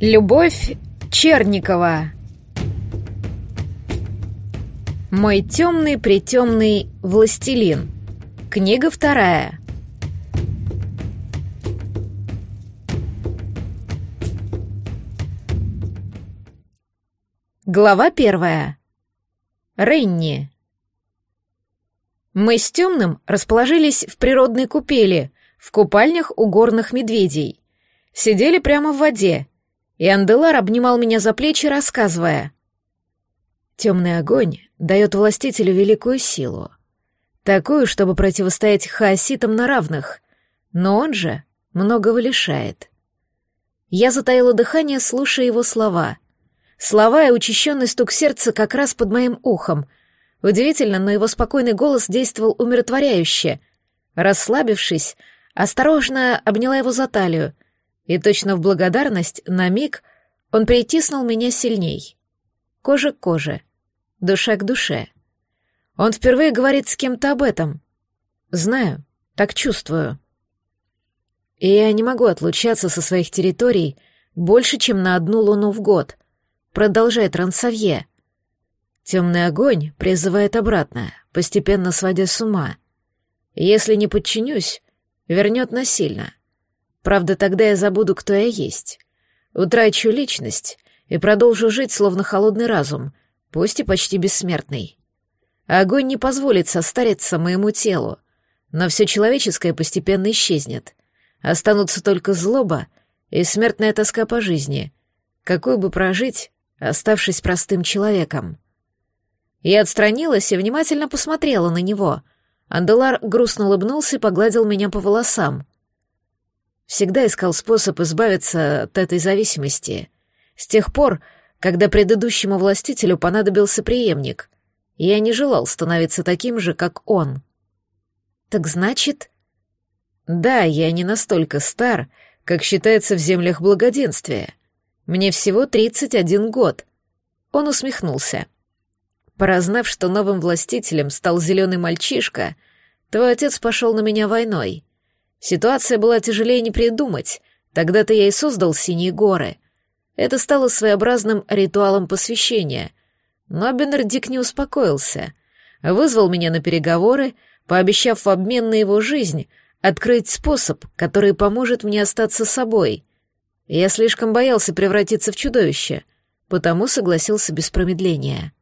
Любовь Черникова. Мой темный притемный властелин. Книга вторая. Глава первая. Ренни. Мы с темным расположились в природной купели, в купальнях у горных медведей. Сидели прямо в воде, и Анделар обнимал меня за плечи, рассказывая. «Темный огонь дает властителю великую силу. Такую, чтобы противостоять хаоситам на равных, но он же многого лишает». Я затаила дыхание, слушая его слова. Слова и учащенный стук сердца как раз под моим ухом. Удивительно, но его спокойный голос действовал умиротворяюще. Расслабившись, осторожно обняла его за талию — и точно в благодарность на миг он притиснул меня сильней. Кожа к коже, душа к душе. Он впервые говорит с кем-то об этом. Знаю, так чувствую. И я не могу отлучаться со своих территорий больше, чем на одну луну в год, продолжает Рансавье. Темный огонь призывает обратно, постепенно сводя с ума. Если не подчинюсь, вернет насильно — Правда, тогда я забуду, кто я есть. Утрачу личность и продолжу жить, словно холодный разум, пусть и почти бессмертный. Огонь не позволит состариться моему телу, но все человеческое постепенно исчезнет. Останутся только злоба и смертная тоска по жизни, какую бы прожить, оставшись простым человеком. Я отстранилась и внимательно посмотрела на него. Анделар грустно улыбнулся и погладил меня по волосам. Всегда искал способ избавиться от этой зависимости. С тех пор, когда предыдущему властителю понадобился преемник, я не желал становиться таким же, как он. Так значит... Да, я не настолько стар, как считается в землях благоденствия. Мне всего 31 год. Он усмехнулся. Поразнав, что новым властителем стал зеленый мальчишка, твой отец пошел на меня войной — Ситуация была тяжелее не придумать. Тогда-то я и создал синие горы. Это стало своеобразным ритуалом посвящения. Но Бенедик не успокоился. Вызвал меня на переговоры, пообещав в обмен на его жизнь открыть способ, который поможет мне остаться собой. Я слишком боялся превратиться в чудовище, потому согласился без промедления.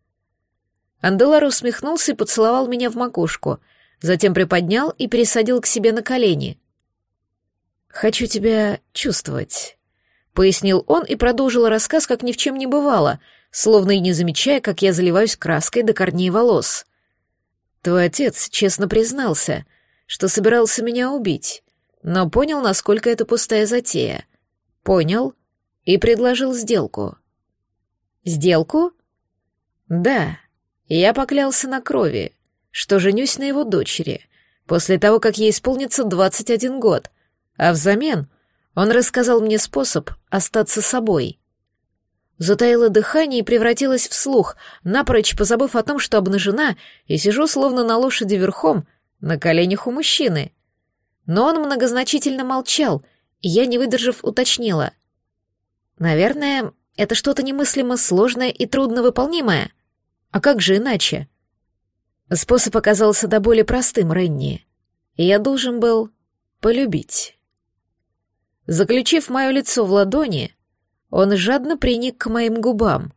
Анделар усмехнулся и поцеловал меня в макушку, затем приподнял и пересадил к себе на колени — «Хочу тебя чувствовать», — пояснил он и продолжил рассказ, как ни в чем не бывало, словно и не замечая, как я заливаюсь краской до корней волос. «Твой отец честно признался, что собирался меня убить, но понял, насколько это пустая затея. Понял и предложил сделку». «Сделку?» «Да, я поклялся на крови, что женюсь на его дочери, после того, как ей исполнится двадцать один год — а взамен он рассказал мне способ остаться собой. Затаила дыхание и превратилась в слух, напрочь позабыв о том, что обнажена, и сижу словно на лошади верхом, на коленях у мужчины. Но он многозначительно молчал, и я, не выдержав, уточнила. «Наверное, это что-то немыслимо сложное и трудновыполнимое. А как же иначе?» Способ оказался до боли простым, Ренни, я должен был полюбить. Заключив мое лицо в ладони, он жадно приник к моим губам.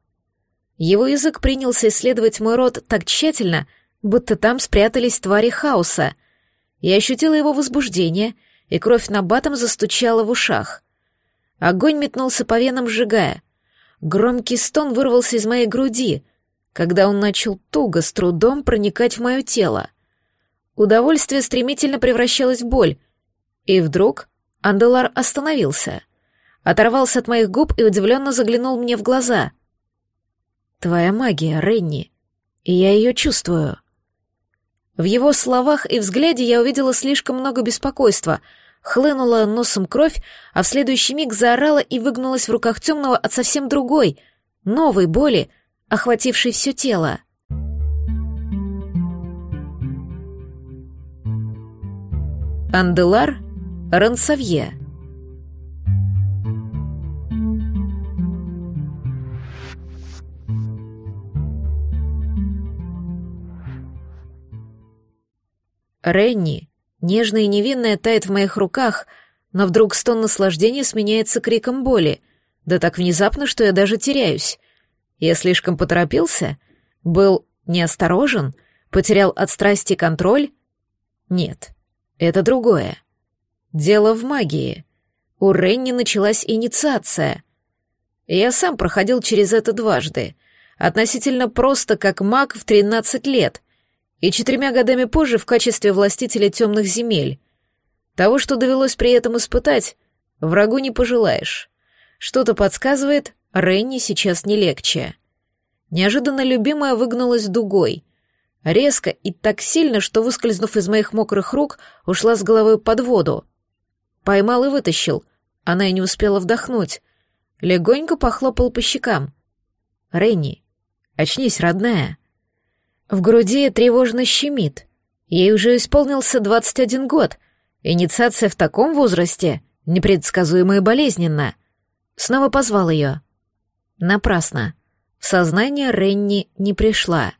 Его язык принялся исследовать мой рот так тщательно, будто там спрятались твари хаоса. Я ощутила его возбуждение, и кровь на батом застучала в ушах. Огонь метнулся по венам, сжигая. Громкий стон вырвался из моей груди, когда он начал туго, с трудом проникать в мое тело. Удовольствие стремительно превращалось в боль, и вдруг Анделар остановился, оторвался от моих губ и удивленно заглянул мне в глаза. «Твоя магия, Ренни, и я ее чувствую». В его словах и взгляде я увидела слишком много беспокойства, хлынула носом кровь, а в следующий миг заорала и выгнулась в руках темного от совсем другой, новой боли, охватившей все тело. Анделар Рансавье. Ренни, нежная и невинная, тает в моих руках, но вдруг стон наслаждения сменяется криком боли, да так внезапно, что я даже теряюсь. Я слишком поторопился, был неосторожен, потерял от страсти контроль. Нет, это другое. Дело в магии. У Ренни началась инициация. Я сам проходил через это дважды. Относительно просто, как маг в 13 лет. И четырьмя годами позже в качестве властителя темных земель. Того, что довелось при этом испытать, врагу не пожелаешь. Что-то подсказывает, Ренни сейчас не легче. Неожиданно любимая выгнулась дугой. Резко и так сильно, что, выскользнув из моих мокрых рук, ушла с головой под воду. Поймал и вытащил. Она и не успела вдохнуть. Легонько похлопал по щекам. «Ренни, очнись, родная». В груди тревожно щемит. Ей уже исполнился двадцать один год. Инициация в таком возрасте непредсказуемо и болезненно. Снова позвал ее. Напрасно. В сознание Ренни не пришла.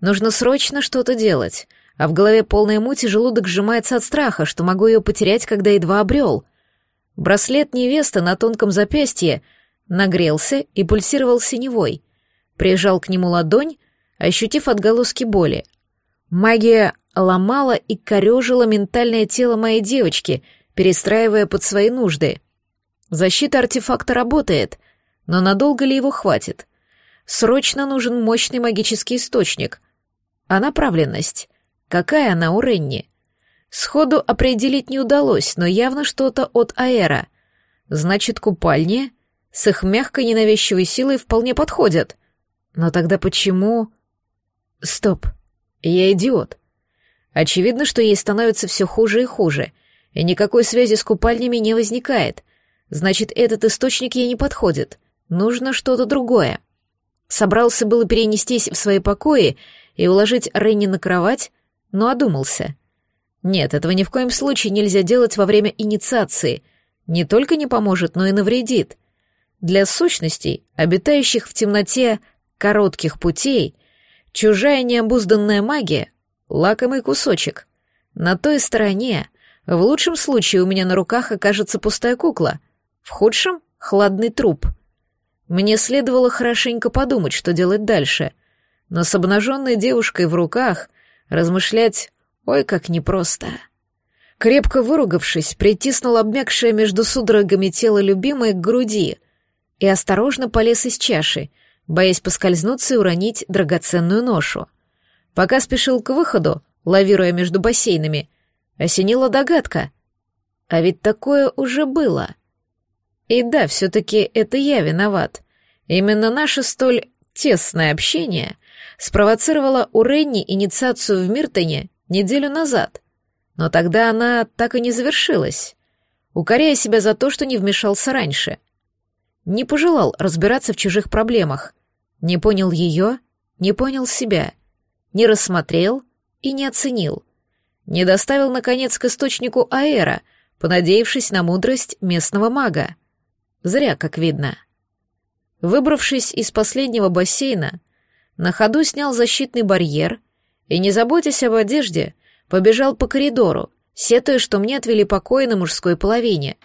Нужно срочно что-то делать, а в голове полная муть и желудок сжимается от страха, что могу ее потерять, когда едва обрел. Браслет невесты на тонком запястье нагрелся и пульсировал синевой. Прижал к нему ладонь, ощутив отголоски боли. Магия ломала и корежила ментальное тело моей девочки, перестраивая под свои нужды. Защита артефакта работает, но надолго ли его хватит? Срочно нужен мощный магический источник. А направленность? Какая она у Ренни? Сходу определить не удалось, но явно что-то от аэра. Значит, купальни с их мягкой ненавязчивой силой вполне подходят. Но тогда почему... Стоп. Я идиот. Очевидно, что ей становится все хуже и хуже, и никакой связи с купальнями не возникает. Значит, этот источник ей не подходит. Нужно что-то другое. Собрался было перенестись в свои покои и уложить Ренни на кровать, но одумался. Нет, этого ни в коем случае нельзя делать во время инициации. Не только не поможет, но и навредит. Для сущностей, обитающих в темноте коротких путей, чужая необузданная магия — лакомый кусочек. На той стороне, в лучшем случае у меня на руках окажется пустая кукла, в худшем — хладный труп — мне следовало хорошенько подумать, что делать дальше, но с обнаженной девушкой в руках размышлять ой как непросто. Крепко выругавшись, притиснул обмякшее между судорогами тело любимой к груди и осторожно полез из чаши, боясь поскользнуться и уронить драгоценную ношу. Пока спешил к выходу, лавируя между бассейнами, осенила догадка. А ведь такое уже было — и да, все-таки это я виноват. Именно наше столь тесное общение спровоцировало у Ренни инициацию в Миртоне неделю назад. Но тогда она так и не завершилась, укоряя себя за то, что не вмешался раньше. Не пожелал разбираться в чужих проблемах. Не понял ее, не понял себя. Не рассмотрел и не оценил. Не доставил, наконец, к источнику Аэра, понадеявшись на мудрость местного мага. Зря, как видно. Выбравшись из последнего бассейна, на ходу снял защитный барьер и, не заботясь об одежде, побежал по коридору, сетуя, что мне отвели покои на мужской половине.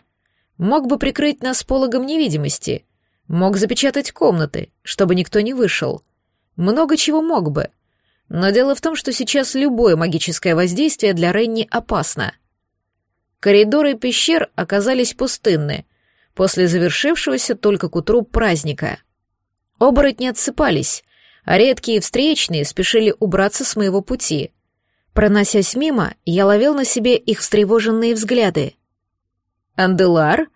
Мог бы прикрыть нас пологом невидимости, мог запечатать комнаты, чтобы никто не вышел. Много чего мог бы. Но дело в том, что сейчас любое магическое воздействие для Ренни опасно. Коридоры пещер оказались пустынны, после завершившегося только к утру праздника. Оборотни отсыпались, редкие встречные спешили убраться с моего пути. Проносясь мимо, я ловил на себе их встревоженные взгляды. «Анделар?»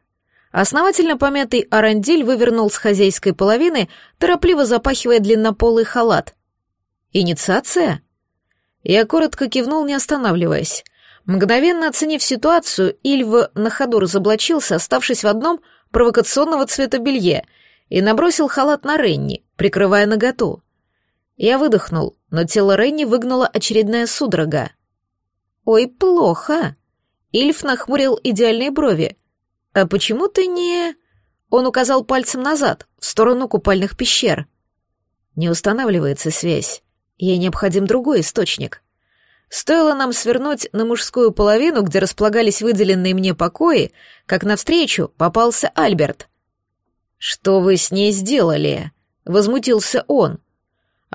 Основательно помятый Арандиль вывернул с хозяйской половины, торопливо запахивая длиннополый халат. «Инициация?» Я коротко кивнул, не останавливаясь. Мгновенно оценив ситуацию, Ильв на ходу разоблачился, оставшись в одном провокационного цвета белье, и набросил халат на Ренни, прикрывая наготу. Я выдохнул, но тело Ренни выгнала очередная судорога. «Ой, плохо!» Ильф нахмурил идеальные брови. «А почему ты не...» Он указал пальцем назад, в сторону купальных пещер. «Не устанавливается связь. Ей необходим другой источник». Стоило нам свернуть на мужскую половину, где располагались выделенные мне покои, как навстречу попался Альберт. «Что вы с ней сделали?» — возмутился он.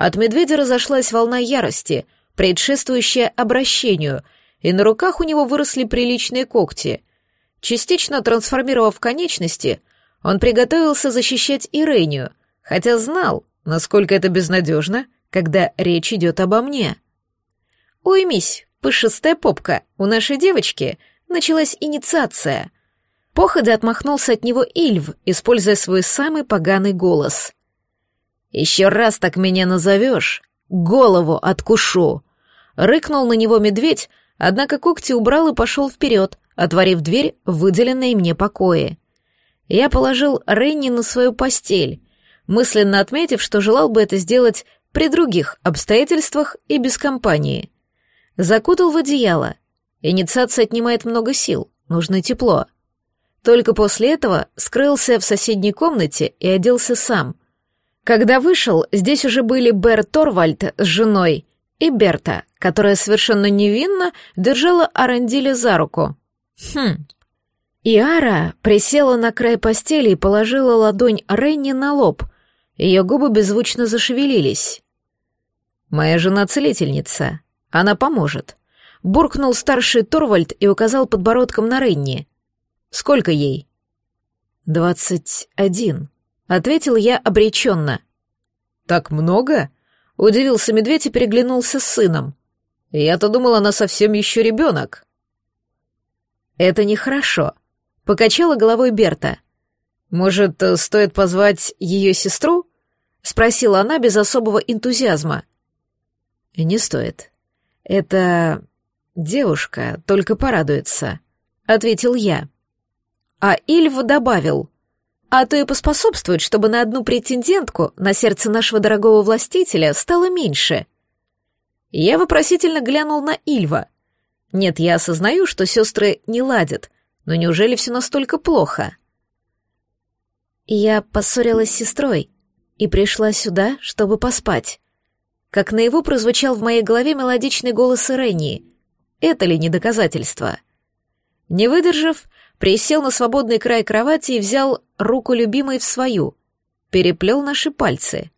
От медведя разошлась волна ярости, предшествующая обращению, и на руках у него выросли приличные когти. Частично трансформировав конечности, он приготовился защищать Ирению, хотя знал, насколько это безнадежно, когда речь идет обо мне. «Уймись, пышистая попка, у нашей девочки началась инициация». Походя отмахнулся от него Ильв, используя свой самый поганый голос. «Еще раз так меня назовешь, голову откушу!» Рыкнул на него медведь, однако когти убрал и пошел вперед, отворив дверь в выделенные мне покои. Я положил Ренни на свою постель, мысленно отметив, что желал бы это сделать при других обстоятельствах и без компании. Закутал в одеяло. Инициация отнимает много сил, нужно тепло. Только после этого скрылся в соседней комнате и оделся сам. Когда вышел, здесь уже были Бер Торвальд с женой и Берта, которая совершенно невинно держала Арандиля за руку. Хм. Иара присела на край постели и положила ладонь Ренни на лоб. Ее губы беззвучно зашевелились. «Моя жена целительница. Она поможет», — буркнул старший Торвальд и указал подбородком на Ренни. «Сколько ей?» «Двадцать один», — ответил я обреченно. «Так много?» — удивился медведь и переглянулся с сыном. «Я-то думал, она совсем еще ребенок». «Это нехорошо», — покачала головой Берта. «Может, стоит позвать ее сестру?» — спросила она без особого энтузиазма. «Не стоит. Это девушка только порадуется», — ответил я. А Ильв добавил, «А то и поспособствует, чтобы на одну претендентку на сердце нашего дорогого властителя стало меньше». Я вопросительно глянул на Ильва. Нет, я осознаю, что сестры не ладят, но неужели все настолько плохо? Я поссорилась с сестрой и пришла сюда, чтобы поспать. Как наяву прозвучал в моей голове мелодичный голос Ирении. Это ли не доказательство? Не выдержав, присел на свободный край кровати и взял руку любимой в свою, переплел наши пальцы.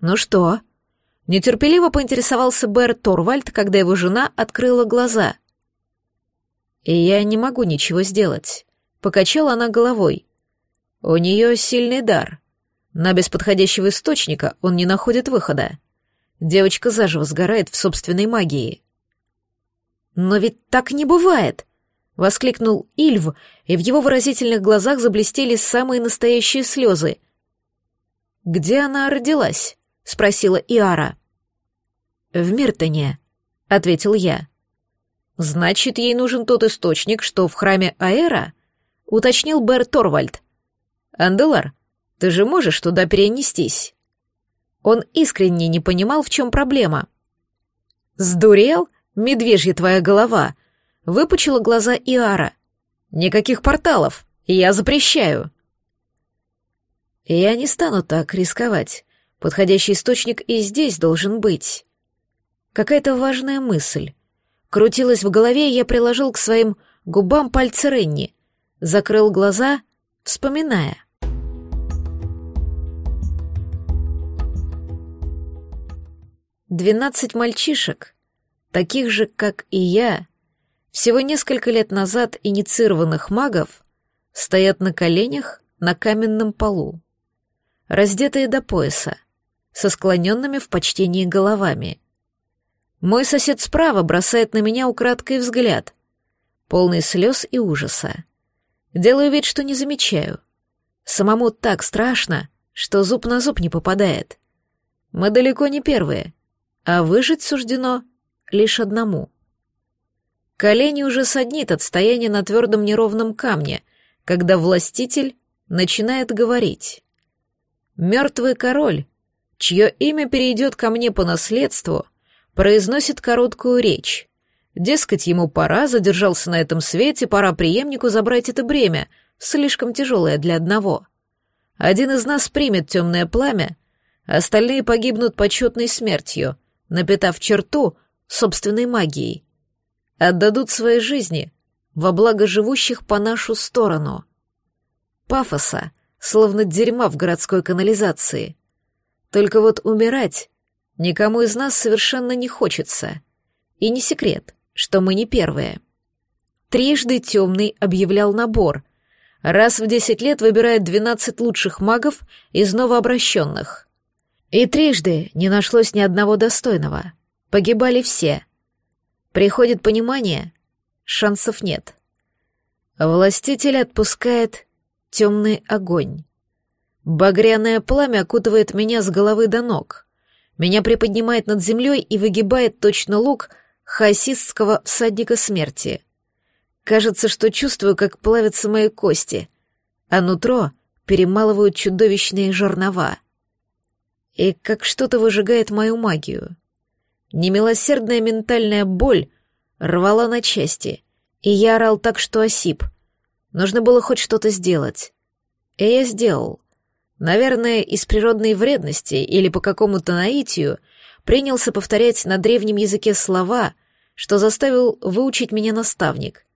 «Ну что?» Нетерпеливо поинтересовался Бэр Торвальд, когда его жена открыла глаза. «И я не могу ничего сделать», — покачала она головой. «У нее сильный дар. На без подходящего источника он не находит выхода. Девочка заживо сгорает в собственной магии». «Но ведь так не бывает!» — воскликнул Ильв, и в его выразительных глазах заблестели самые настоящие слезы. «Где она родилась?» — спросила Иара. «В Миртоне», — ответил я. «Значит, ей нужен тот источник, что в храме Аэра?» — уточнил Бер Торвальд. «Анделар, ты же можешь туда перенестись?» Он искренне не понимал, в чем проблема. «Сдурел? Медвежья твоя голова!» Выпучила глаза Иара. «Никаких порталов! Я запрещаю!» «Я не стану так рисковать. Подходящий источник и здесь должен быть». Какая-то важная мысль. Крутилась в голове, я приложил к своим губам пальцы Ренни, закрыл глаза, вспоминая. Двенадцать мальчишек, таких же, как и я, всего несколько лет назад инициированных магов стоят на коленях на каменном полу, раздетые до пояса, со склоненными в почтении головами. Мой сосед справа бросает на меня украдкой взгляд, полный слез и ужаса. Делаю вид, что не замечаю. Самому так страшно, что зуб на зуб не попадает. Мы далеко не первые, а выжить суждено лишь одному — Колени уже саднит от стояния на твердом неровном камне, когда властитель начинает говорить. Мертвый король, чье имя перейдет ко мне по наследству, произносит короткую речь. Дескать, ему пора, задержался на этом свете, пора преемнику забрать это бремя, слишком тяжелое для одного. Один из нас примет темное пламя, остальные погибнут почетной смертью, напитав черту собственной магией. Отдадут свои жизни во благо живущих по нашу сторону. Пафоса, словно дерьма в городской канализации. Только вот умирать никому из нас совершенно не хочется. И не секрет, что мы не первые. Трижды темный объявлял набор. Раз в десять лет выбирает двенадцать лучших магов из новообращенных. И трижды не нашлось ни одного достойного. Погибали все. Приходит понимание, шансов нет. Властитель отпускает темный огонь. Багряное пламя окутывает меня с головы до ног. Меня приподнимает над землей и выгибает точно лук хаосистского всадника смерти. Кажется, что чувствую, как плавятся мои кости, а нутро перемалывают чудовищные жернова — и как что-то выжигает мою магию. Немилосердная ментальная боль рвала на части, и я орал так, что осип. Нужно было хоть что-то сделать. И я сделал. Наверное, из природной вредности или по какому-то наитию принялся повторять на древнем языке слова, что заставил выучить меня наставник.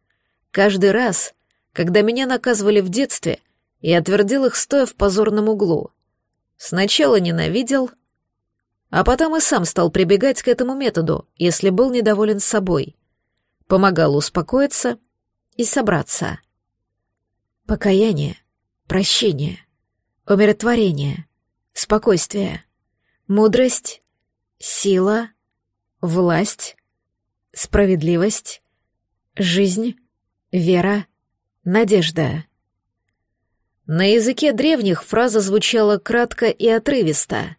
Каждый раз, когда меня наказывали в детстве, я отвердил их стоя в позорном углу — Сначала ненавидел, а потом и сам стал прибегать к этому методу, если был недоволен собой. Помогал успокоиться и собраться. Покаяние, прощение, умиротворение, спокойствие, мудрость, сила, власть, справедливость, жизнь, вера, надежда. На языке древних фраза звучала кратко и отрывисто.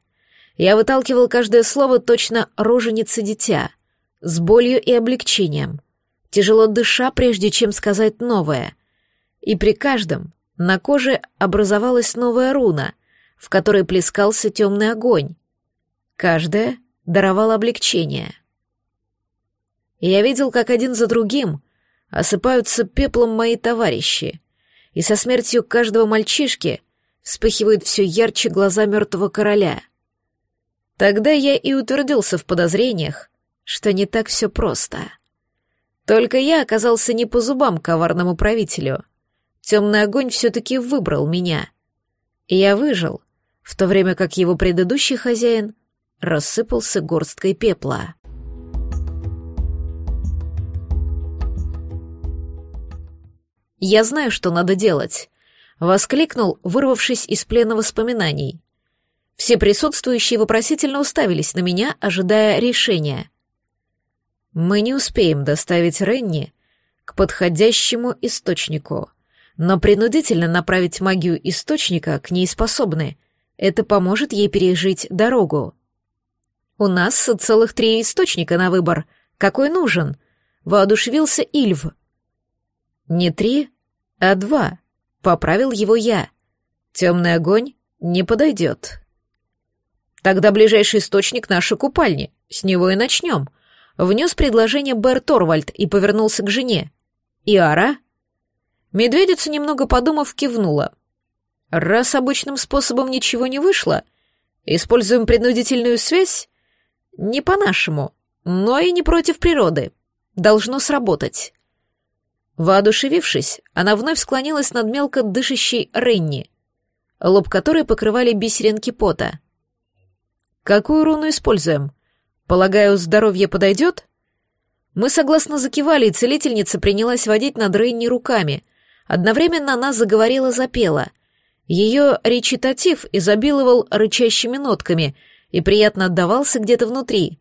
Я выталкивал каждое слово точно роженицы дитя, с болью и облегчением, тяжело дыша, прежде чем сказать новое. И при каждом на коже образовалась новая руна, в которой плескался темный огонь. Каждая даровала облегчение. Я видел, как один за другим осыпаются пеплом мои товарищи — и со смертью каждого мальчишки вспыхивают все ярче глаза мертвого короля. Тогда я и утвердился в подозрениях, что не так все просто. Только я оказался не по зубам коварному правителю. Темный огонь все-таки выбрал меня. И я выжил, в то время как его предыдущий хозяин рассыпался горсткой пепла. «Я знаю, что надо делать», — воскликнул, вырвавшись из плена воспоминаний. Все присутствующие вопросительно уставились на меня, ожидая решения. «Мы не успеем доставить Ренни к подходящему источнику, но принудительно направить магию источника к ней способны. Это поможет ей пережить дорогу». «У нас целых три источника на выбор. Какой нужен?» — воодушевился Ильв — не три, а два. Поправил его я. Темный огонь не подойдет. Тогда ближайший источник нашей купальни. С него и начнем. Внес предложение Бэр Торвальд и повернулся к жене. Иара? Медведица, немного подумав, кивнула. Раз обычным способом ничего не вышло, используем принудительную связь? Не по-нашему, но и не против природы. Должно сработать. Воодушевившись, она вновь склонилась над мелко дышащей Ренни, лоб которой покрывали бисеринки пота. «Какую руну используем? Полагаю, здоровье подойдет?» Мы согласно закивали, и целительница принялась водить над Ренни руками. Одновременно она заговорила-запела. Ее речитатив изобиловал рычащими нотками и приятно отдавался где-то внутри.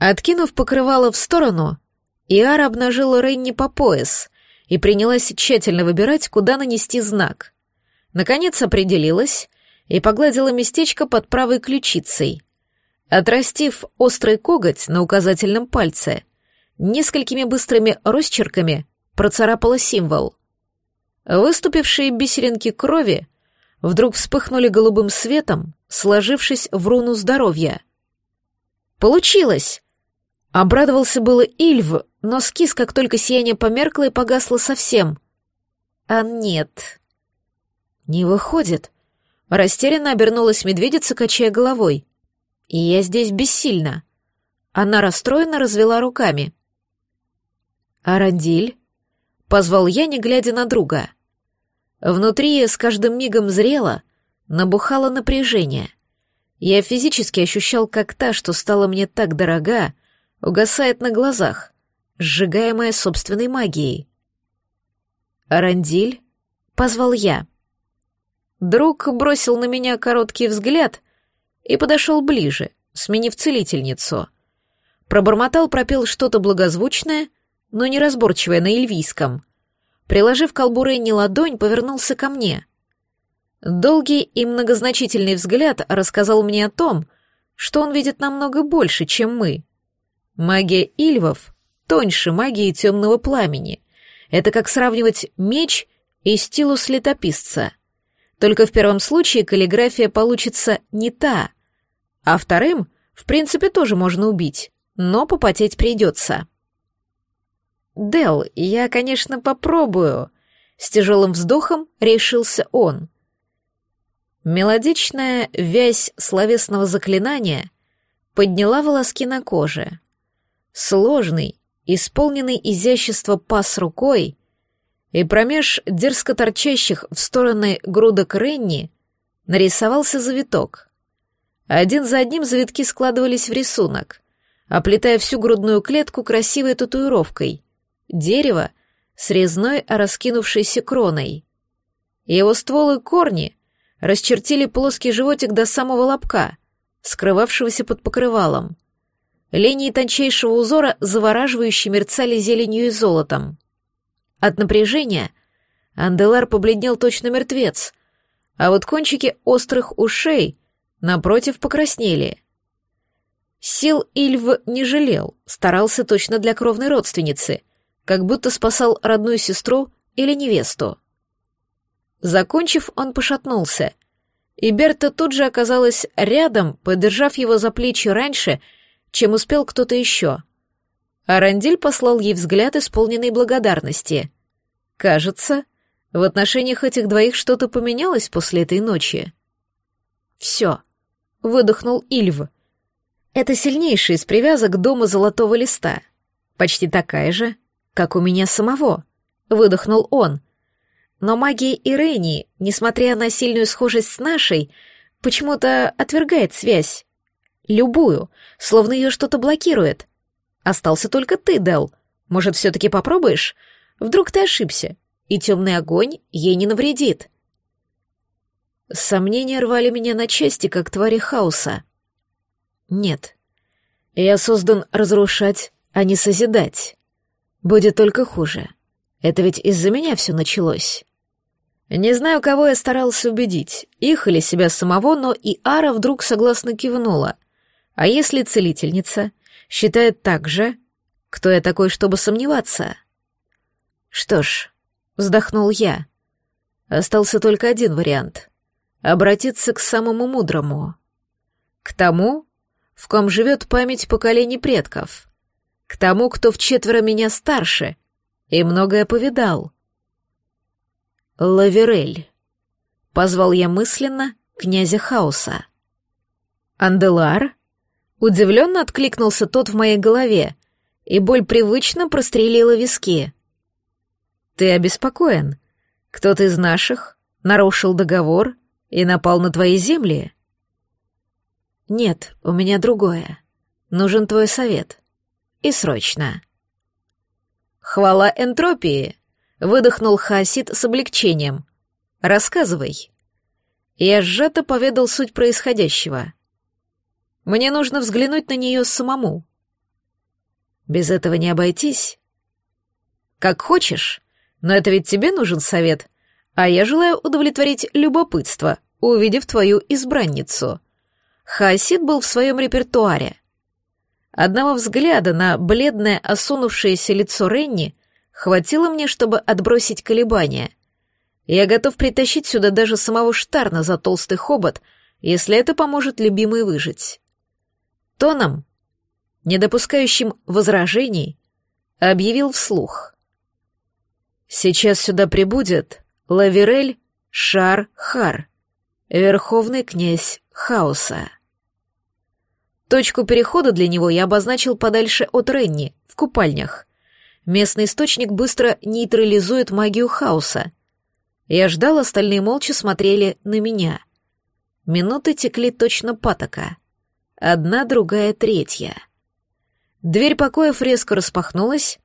Откинув покрывало в сторону, Иара обнажила Ренни по пояс, и принялась тщательно выбирать, куда нанести знак. Наконец определилась и погладила местечко под правой ключицей. Отрастив острый коготь на указательном пальце, несколькими быстрыми росчерками процарапала символ. Выступившие бисеринки крови вдруг вспыхнули голубым светом, сложившись в руну здоровья. «Получилось!» Обрадовался было Ильв, но скис, как только сияние померкло и погасло совсем. А нет. Не выходит. Растерянно обернулась медведица, качая головой. И я здесь бессильна. она расстроенно развела руками. «Арандиль?» — позвал я, не глядя на друга. Внутри с каждым мигом зрело, набухало напряжение. Я физически ощущал, как та, что стала мне так дорога, угасает на глазах, сжигаемая собственной магией. «Арандиль?» — позвал я. Друг бросил на меня короткий взгляд и подошел ближе, сменив целительницу. Пробормотал, пропел что-то благозвучное, но неразборчивое на эльвийском. Приложив к колбу Ренни ладонь, повернулся ко мне. Долгий и многозначительный взгляд рассказал мне о том, что он видит намного больше, чем мы. Магия Ильвов тоньше магии темного пламени. Это как сравнивать меч и стилус летописца. Только в первом случае каллиграфия получится не та, а вторым, в принципе, тоже можно убить, но попотеть придется. Дел, я, конечно, попробую. С тяжелым вздохом решился он. Мелодичная вязь словесного заклинания подняла волоски на коже. Сложный, исполненный изящества пас рукой и промеж дерзко торчащих в стороны грудок Ренни нарисовался завиток. Один за одним завитки складывались в рисунок, оплетая всю грудную клетку красивой татуировкой. Дерево с резной раскинувшейся кроной. Его стволы и корни расчертили плоский животик до самого лобка, скрывавшегося под покрывалом. Линии тончайшего узора завораживающе мерцали зеленью и золотом. От напряжения Анделар побледнел точно мертвец, а вот кончики острых ушей, напротив, покраснели. Сил Ильв не жалел, старался точно для кровной родственницы, как будто спасал родную сестру или невесту. Закончив, он пошатнулся, и Берта тут же оказалась рядом, подержав его за плечи раньше, чем успел кто-то еще. Арандиль послал ей взгляд, исполненный благодарности. Кажется, в отношениях этих двоих что-то поменялось после этой ночи. «Все», — выдохнул Ильв. «Это сильнейший из привязок дома Золотого Листа. Почти такая же, как у меня самого», — выдохнул он. «Но магия Ирении, несмотря на сильную схожесть с нашей, почему-то отвергает связь. Любую, словно ее что-то блокирует. Остался только ты, Дел. Может, все-таки попробуешь? Вдруг ты ошибся, и темный огонь ей не навредит. Сомнения рвали меня на части, как твари хаоса. Нет. Я создан разрушать, а не созидать. Будет только хуже. Это ведь из-за меня все началось. Не знаю, кого я старался убедить, их или себя самого, но и Ара вдруг согласно кивнула. А если целительница Считает так же? Кто я такой, чтобы сомневаться? Что ж, вздохнул я. Остался только один вариант — обратиться к самому мудрому. К тому, в ком живет память поколений предков. К тому, кто в четверо меня старше и многое повидал. Лаверель. Позвал я мысленно князя Хаоса. Анделар? Удивленно откликнулся тот в моей голове, и боль привычно прострелила виски. «Ты обеспокоен? Кто-то из наших нарушил договор и напал на твои земли?» «Нет, у меня другое. Нужен твой совет. И срочно». «Хвала энтропии!» — выдохнул Хасид с облегчением. «Рассказывай». Я сжато поведал суть происходящего — мне нужно взглянуть на нее самому. Без этого не обойтись. Как хочешь, но это ведь тебе нужен совет, а я желаю удовлетворить любопытство, увидев твою избранницу. Хасид был в своем репертуаре. Одного взгляда на бледное, осунувшееся лицо Ренни хватило мне, чтобы отбросить колебания. Я готов притащить сюда даже самого Штарна за толстый хобот, если это поможет любимой выжить тоном, не допускающим возражений, объявил вслух. «Сейчас сюда прибудет Лаверель Шар-Хар, верховный князь хаоса». Точку перехода для него я обозначил подальше от Ренни, в купальнях. Местный источник быстро нейтрализует магию хаоса. Я ждал, остальные молча смотрели на меня. Минуты текли точно патока. Одна, другая, третья. Дверь покоев резко распахнулась.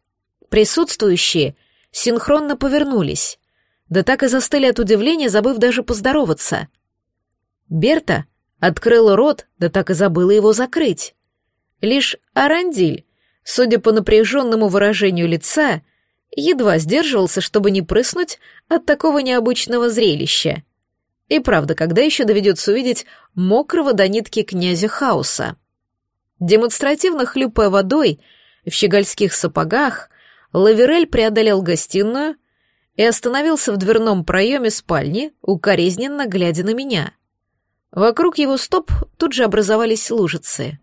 Присутствующие синхронно повернулись. Да так и застыли от удивления, забыв даже поздороваться. Берта открыла рот, да так и забыла его закрыть. Лишь Арандиль, судя по напряженному выражению лица, едва сдерживался, чтобы не прыснуть от такого необычного зрелища. И правда, когда еще доведется увидеть мокрого до нитки князя хаоса? Демонстративно хлюпая водой в щегольских сапогах, Лаверель преодолел гостиную и остановился в дверном проеме спальни, укоризненно глядя на меня. Вокруг его стоп тут же образовались лужицы.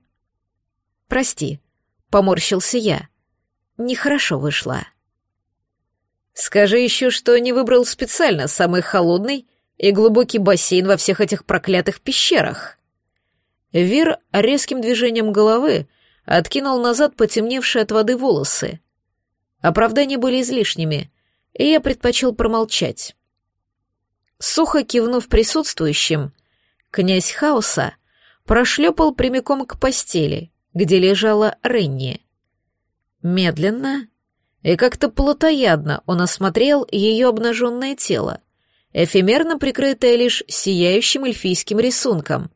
«Прости», — поморщился я. «Нехорошо вышло». «Скажи еще, что не выбрал специально самый холодный и глубокий бассейн во всех этих проклятых пещерах. Вир резким движением головы откинул назад потемневшие от воды волосы. Оправдания были излишними, и я предпочел промолчать. Сухо кивнув присутствующим, князь хаоса прошлепал прямиком к постели, где лежала Ренни. Медленно и как-то плотоядно он осмотрел ее обнаженное тело, эфемерно прикрытая лишь сияющим эльфийским рисунком.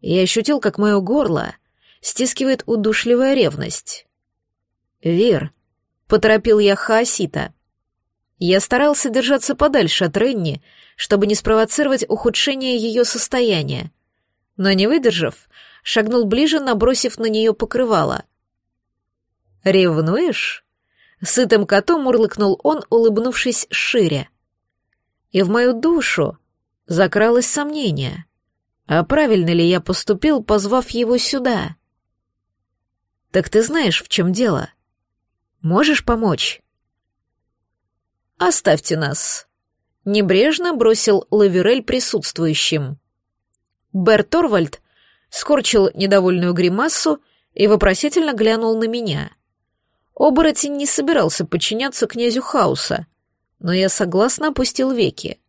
Я ощутил, как мое горло стискивает удушливая ревность. «Вир», — поторопил я Хаосита. Я старался держаться подальше от Ренни, чтобы не спровоцировать ухудшение ее состояния, но, не выдержав, шагнул ближе, набросив на нее покрывало. «Ревнуешь?» Сытым котом мурлыкнул он, улыбнувшись шире и в мою душу закралось сомнение. А правильно ли я поступил, позвав его сюда? Так ты знаешь, в чем дело? Можешь помочь? Оставьте нас. Небрежно бросил Лаверель присутствующим. Бер Торвальд скорчил недовольную гримасу и вопросительно глянул на меня. Оборотень не собирался подчиняться князю Хауса, но я согласно опустил веки.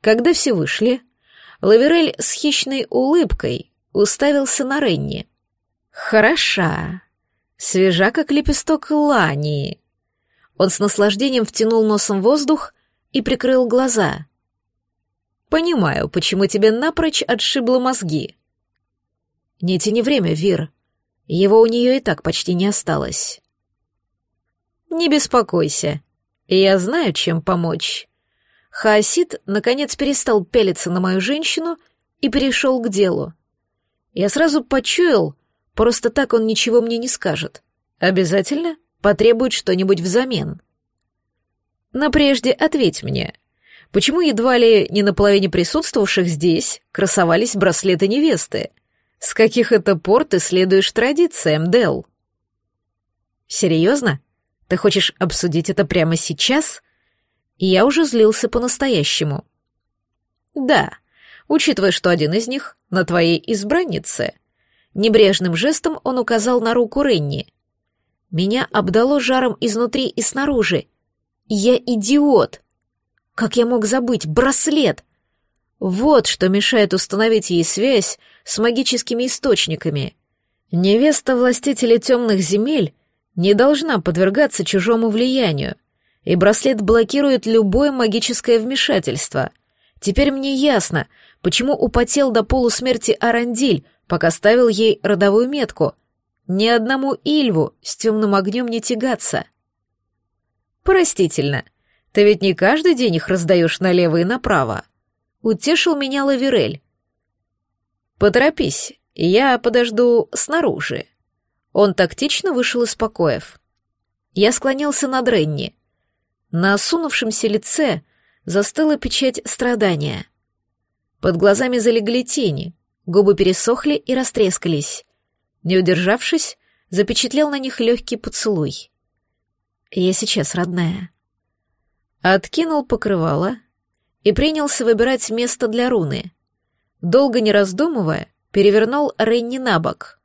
Когда все вышли, Лаверель с хищной улыбкой уставился на Ренни. «Хороша. Свежа, как лепесток лани». Он с наслаждением втянул носом воздух и прикрыл глаза. «Понимаю, почему тебе напрочь отшибло мозги». «Не тяни время, Вир. Его у нее и так почти не осталось». «Не беспокойся», я знаю, чем помочь. Хаосид, наконец, перестал пялиться на мою женщину и перешел к делу. Я сразу почуял, просто так он ничего мне не скажет. Обязательно потребует что-нибудь взамен. Но прежде ответь мне, почему едва ли не на половине присутствовавших здесь красовались браслеты невесты? С каких это пор ты следуешь традициям, Дел? Серьезно? Ты хочешь обсудить это прямо сейчас? И я уже злился по-настоящему. Да, учитывая, что один из них на твоей избраннице. Небрежным жестом он указал на руку Ренни. Меня обдало жаром изнутри и снаружи. Я идиот. Как я мог забыть браслет? Вот что мешает установить ей связь с магическими источниками. Невеста властителя темных земель не должна подвергаться чужому влиянию, и браслет блокирует любое магическое вмешательство. Теперь мне ясно, почему употел до полусмерти Арандиль, пока ставил ей родовую метку. Ни одному Ильву с темным огнем не тягаться. Простительно, ты ведь не каждый день их раздаешь налево и направо. Утешил меня Лаверель. Поторопись, я подожду снаружи. Он тактично вышел из покоев. Я склонился над Ренни. На осунувшемся лице застыла печать страдания. Под глазами залегли тени, губы пересохли и растрескались. Не удержавшись, запечатлел на них легкий поцелуй. «Я сейчас, родная». Откинул покрывало и принялся выбирать место для руны. Долго не раздумывая, перевернул Ренни на бок —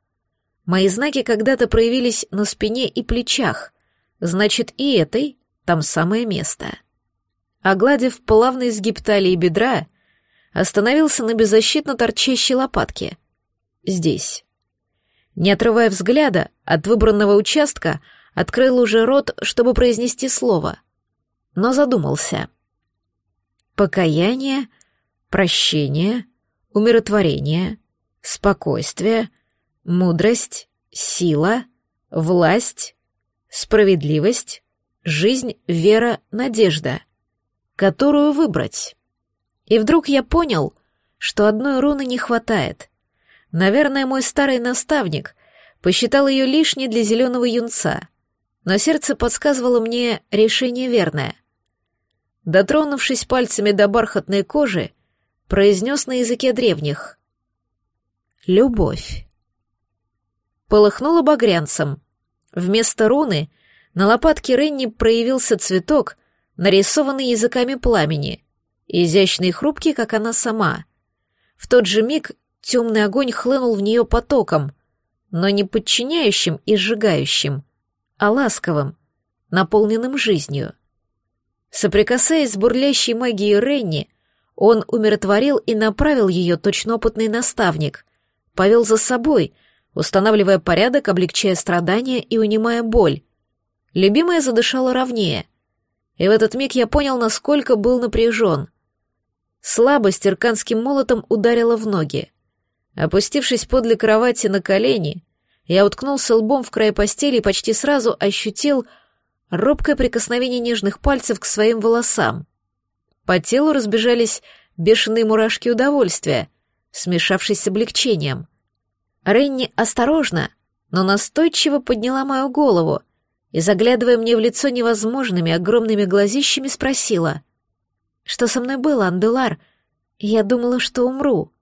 Мои знаки когда-то проявились на спине и плечах, значит, и этой там самое место. Огладив плавный изгиб талии и бедра, остановился на беззащитно торчащей лопатке. Здесь. Не отрывая взгляда от выбранного участка, открыл уже рот, чтобы произнести слово, но задумался. Покаяние, прощение, умиротворение, спокойствие, мудрость, сила, власть, справедливость, жизнь, вера, надежда. Которую выбрать? И вдруг я понял, что одной руны не хватает. Наверное, мой старый наставник посчитал ее лишней для зеленого юнца, но сердце подсказывало мне решение верное. Дотронувшись пальцами до бархатной кожи, произнес на языке древних. «Любовь». Полыхнула багрянцем. Вместо руны на лопатке Ренни проявился цветок, нарисованный языками пламени — изящный и хрупкий, как она сама. В тот же миг темный огонь хлынул в нее потоком, но не подчиняющим и сжигающим, а ласковым, наполненным жизнью. Соприкасаясь с бурлящей магией Ренни, он умиротворил и направил ее точно опытный наставник, повел за собой, устанавливая порядок, облегчая страдания и унимая боль. Любимая задышала ровнее, и в этот миг я понял, насколько был напряжен — Слабость ирканским молотом ударила в ноги. Опустившись подле кровати на колени, я уткнулся лбом в край постели и почти сразу ощутил робкое прикосновение нежных пальцев к своим волосам. По телу разбежались бешеные мурашки удовольствия, смешавшись с облегчением. Ренни осторожно, но настойчиво подняла мою голову и, заглядывая мне в лицо невозможными огромными глазищами, спросила — что со мной было, Анделар? Я думала, что умру.